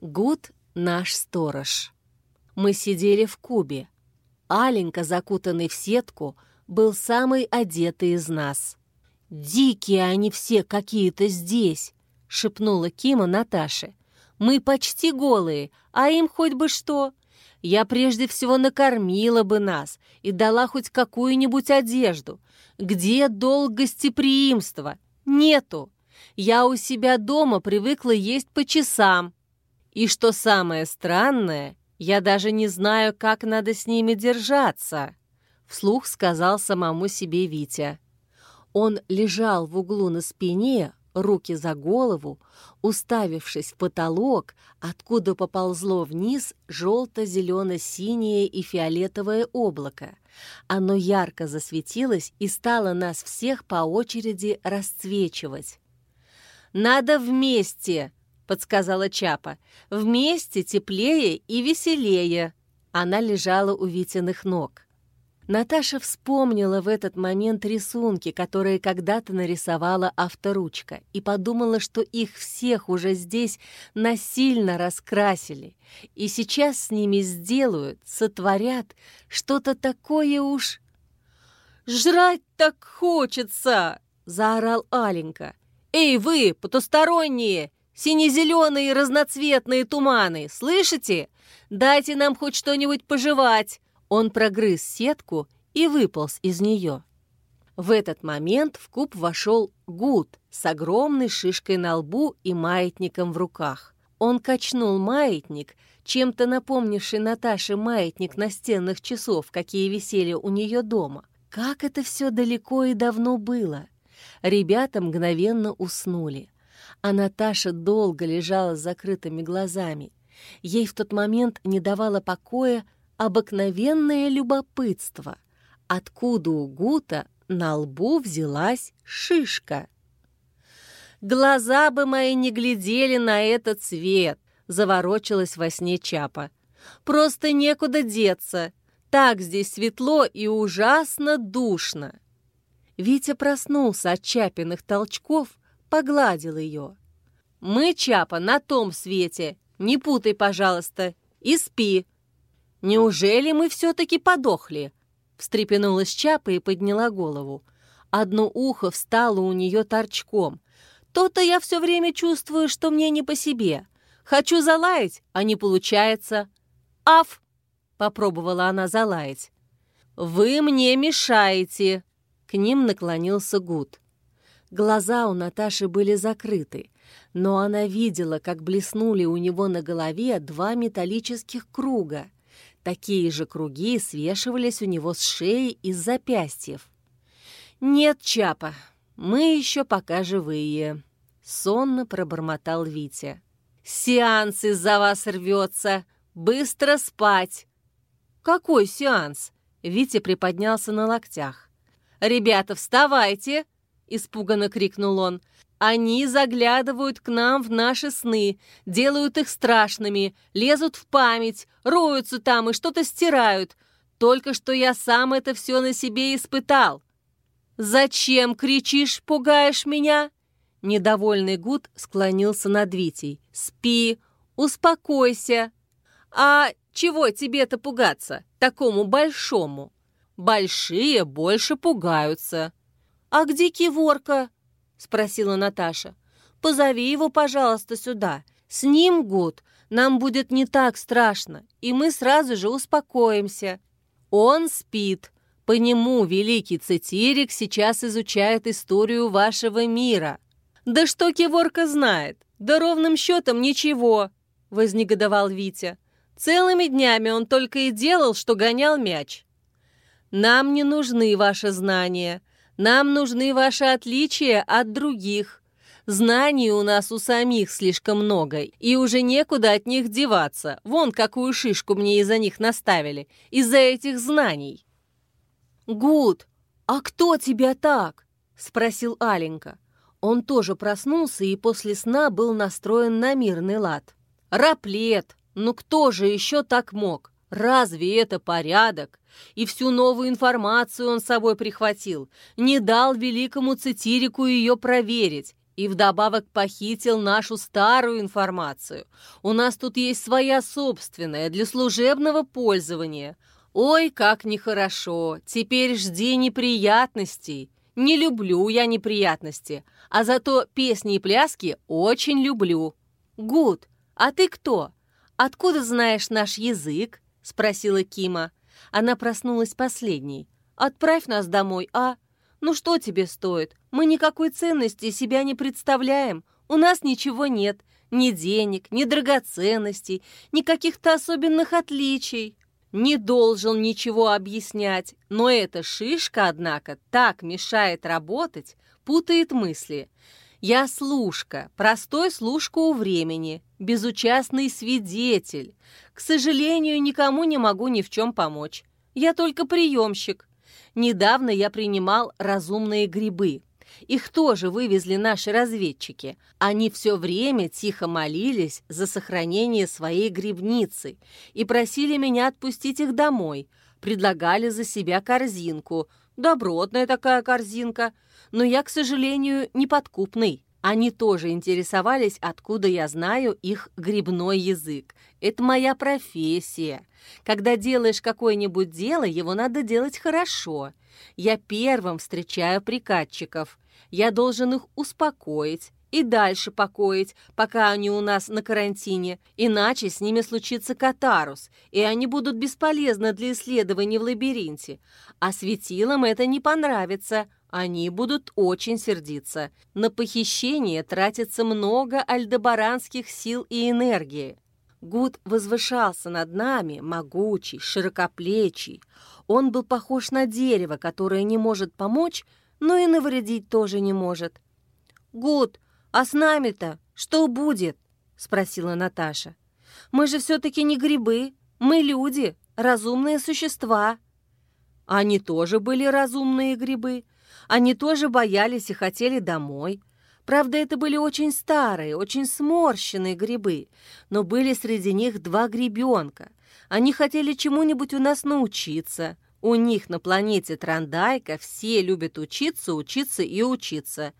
Гуд — наш сторож. Мы сидели в кубе. Аленька, закутанный в сетку, был самый одетый из нас. «Дикие они все какие-то здесь!» — шепнула Кима Наташе. «Мы почти голые, а им хоть бы что. Я прежде всего накормила бы нас и дала хоть какую-нибудь одежду. Где долг гостеприимства? Нету. Я у себя дома привыкла есть по часам. И что самое странное, я даже не знаю, как надо с ними держаться», — вслух сказал самому себе Витя. Он лежал в углу на спине, руки за голову, уставившись в потолок, откуда поползло вниз желто-зелено-синее и фиолетовое облако. Оно ярко засветилось и стало нас всех по очереди расцвечивать. «Надо вместе!» — подсказала Чапа. «Вместе теплее и веселее!» Она лежала у Витиных ног. Наташа вспомнила в этот момент рисунки, которые когда-то нарисовала авторучка, и подумала, что их всех уже здесь насильно раскрасили, и сейчас с ними сделают, сотворят что-то такое уж... «Жрать так хочется!» — заорал Аленька. «Эй, вы, потусторонние, сине-зеленые разноцветные туманы, слышите? Дайте нам хоть что-нибудь пожевать!» Он прогрыз сетку и выполз из нее. В этот момент в куб вошел Гуд с огромной шишкой на лбу и маятником в руках. Он качнул маятник, чем-то напомнивший Наташе маятник настенных часов, какие висели у нее дома. Как это все далеко и давно было! Ребята мгновенно уснули, а Наташа долго лежала с закрытыми глазами. Ей в тот момент не давало покоя обыкновенное любопытство, откуда у Гута на лбу взялась шишка. «Глаза бы мои не глядели на этот цвет», — заворочилась во сне Чапа. «Просто некуда деться. Так здесь светло и ужасно душно». Витя проснулся от Чапиных толчков, погладил ее. «Мы, Чапа, на том свете. Не путай, пожалуйста, и спи. «Неужели мы все-таки подохли?» Встрепенулась Чапа и подняла голову. Одно ухо встало у нее торчком. «То-то я все время чувствую, что мне не по себе. Хочу залаять, а не получается». «Аф!» — попробовала она залаять. «Вы мне мешаете!» К ним наклонился Гуд. Глаза у Наташи были закрыты, но она видела, как блеснули у него на голове два металлических круга. Такие же круги свешивались у него с шеи и с запястьев. «Нет, Чапа, мы еще пока живые», — сонно пробормотал Витя. «Сеанс из-за вас рвется! Быстро спать!» «Какой сеанс?» — Витя приподнялся на локтях. «Ребята, вставайте!» — испуганно крикнул он. Они заглядывают к нам в наши сны, делают их страшными, лезут в память, роются там и что-то стирают. Только что я сам это все на себе испытал. «Зачем кричишь, пугаешь меня?» Недовольный Гуд склонился над Витей. «Спи, успокойся». «А чего тебе-то пугаться, такому большому?» «Большие больше пугаются». «А где Киворка?» — спросила Наташа. «Позови его, пожалуйста, сюда. С ним, Гуд, нам будет не так страшно, и мы сразу же успокоимся. Он спит. По нему великий Цитирик сейчас изучает историю вашего мира». «Да что Кеворка знает? Да ровным счетом ничего!» — вознегодовал Витя. «Целыми днями он только и делал, что гонял мяч». «Нам не нужны ваши знания. Нам нужны ваши отличия от других. Знаний у нас у самих слишком много, и уже некуда от них деваться. Вон какую шишку мне из-за них наставили, из-за этих знаний». «Гуд, а кто тебя так?» — спросил Аленька. Он тоже проснулся и после сна был настроен на мирный лад. «Раплет! Ну кто же еще так мог? Разве это порядок? И всю новую информацию он с собой прихватил, не дал великому цитирику ее проверить, И вдобавок похитил нашу старую информацию. У нас тут есть своя собственная для служебного пользования. Ой, как нехорошо. Теперь жди неприятностей. Не люблю я неприятности, а зато песни и пляски очень люблю. Гуд, а ты кто? Откуда знаешь наш язык? Спросила Кима. Она проснулась последней. Отправь нас домой, а? Ну что тебе стоит? Мы никакой ценности себя не представляем. У нас ничего нет. Ни денег, ни драгоценностей, ни каких-то особенных отличий. Не должен ничего объяснять, но эта шишка, однако, так мешает работать, путает мысли. Я служка, простой служка у времени, безучастный свидетель. К сожалению, никому не могу ни в чем помочь. Я только приемщик. Недавно я принимал разумные грибы. Их тоже вывезли наши разведчики. Они все время тихо молились за сохранение своей грибницы и просили меня отпустить их домой. Предлагали за себя корзинку. Добротная такая корзинка. Но я, к сожалению, неподкупный. Они тоже интересовались, откуда я знаю их грибной язык. Это моя профессия. Когда делаешь какое-нибудь дело, его надо делать хорошо. Я первым встречаю прикатчиков. Я должен их успокоить и дальше покоить, пока они у нас на карантине, иначе с ними случится катарус, и они будут бесполезны для исследований в лабиринте. А светилам это не понравится, они будут очень сердиться. На похищение тратится много альдебаранских сил и энергии. Гуд возвышался над нами, могучий, широкоплечий. Он был похож на дерево, которое не может помочь, но и навредить тоже не может. «Гуд, а с нами-то что будет?» — спросила Наташа. «Мы же все-таки не грибы, мы люди, разумные существа». Они тоже были разумные грибы, они тоже боялись и хотели домой. Правда, это были очень старые, очень сморщенные грибы, но были среди них два гребенка. Они хотели чему-нибудь у нас научиться. У них на планете Трандайка все любят учиться, учиться и учиться.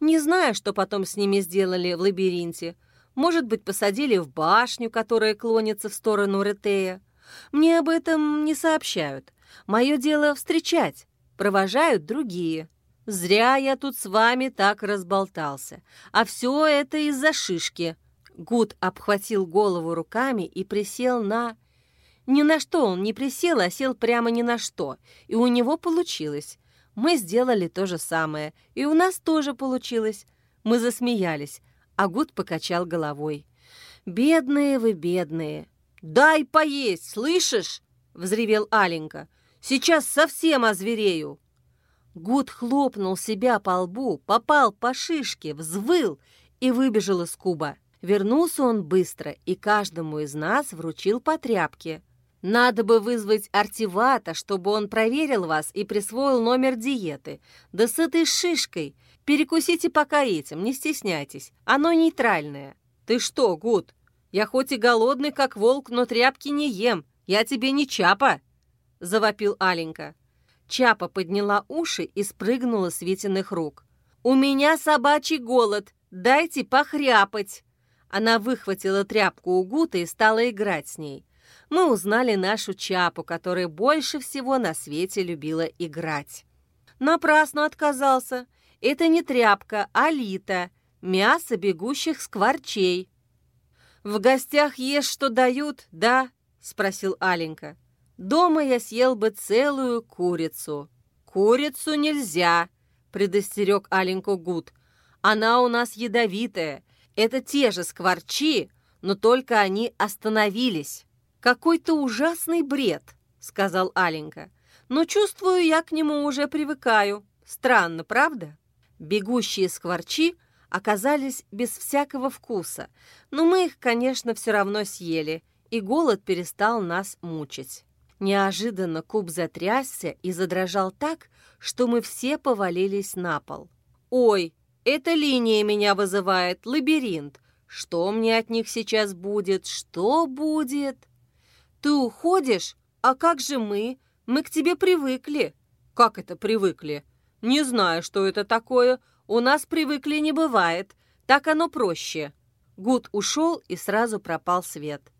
Не знаю, что потом с ними сделали в лабиринте. Может быть, посадили в башню, которая клонится в сторону Ретея. Мне об этом не сообщают. Мое дело встречать. Провожают другие. Зря я тут с вами так разболтался. А все это из-за шишки». Гуд обхватил голову руками и присел на... Ни на что он не присел, а сел прямо ни на что. И у него получилось. Мы сделали то же самое. И у нас тоже получилось. Мы засмеялись, а Гуд покачал головой. «Бедные вы, бедные!» «Дай поесть, слышишь?» — взревел Аленька. «Сейчас совсем озверею!» Гуд хлопнул себя по лбу, попал по шишке, взвыл и выбежал из куба. Вернулся он быстро и каждому из нас вручил по тряпке. Надо бы вызвать Артивата, чтобы он проверил вас и присвоил номер диеты. Да с этой шишкой. Перекусите пока этим, не стесняйтесь. Оно нейтральное. Ты что, Гуд? Я хоть и голодный, как волк, но тряпки не ем. Я тебе не чапа!» Завопил Аленька. Чапа подняла уши и спрыгнула с Витиных рук. «У меня собачий голод! Дайте похряпать!» Она выхватила тряпку у Гута и стала играть с ней. Мы узнали нашу Чапу, которая больше всего на свете любила играть. Напрасно отказался. Это не тряпка, а лита. Мясо бегущих скворчей. «В гостях ешь, что дают, да?» — спросил Аленька. Дома я съел бы целую курицу. Курицу нельзя, предостерег Аленьку Гуд. Она у нас ядовитая. Это те же скворчи, но только они остановились. Какой-то ужасный бред, сказал Аленька. Но чувствую, я к нему уже привыкаю. Странно, правда? Бегущие скворчи оказались без всякого вкуса, но мы их, конечно, все равно съели, и голод перестал нас мучить. Неожиданно куб затрясся и задрожал так, что мы все повалились на пол. «Ой, эта линия меня вызывает, лабиринт. Что мне от них сейчас будет? Что будет?» «Ты уходишь? А как же мы? Мы к тебе привыкли». «Как это привыкли?» «Не знаю, что это такое. У нас привыкли не бывает. Так оно проще». Гуд ушел, и сразу пропал свет.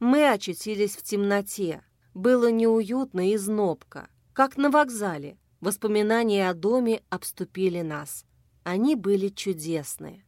Мы очутились в темноте. Было неуютно и знобко, как на вокзале. Воспоминания о доме обступили нас. Они были чудесные.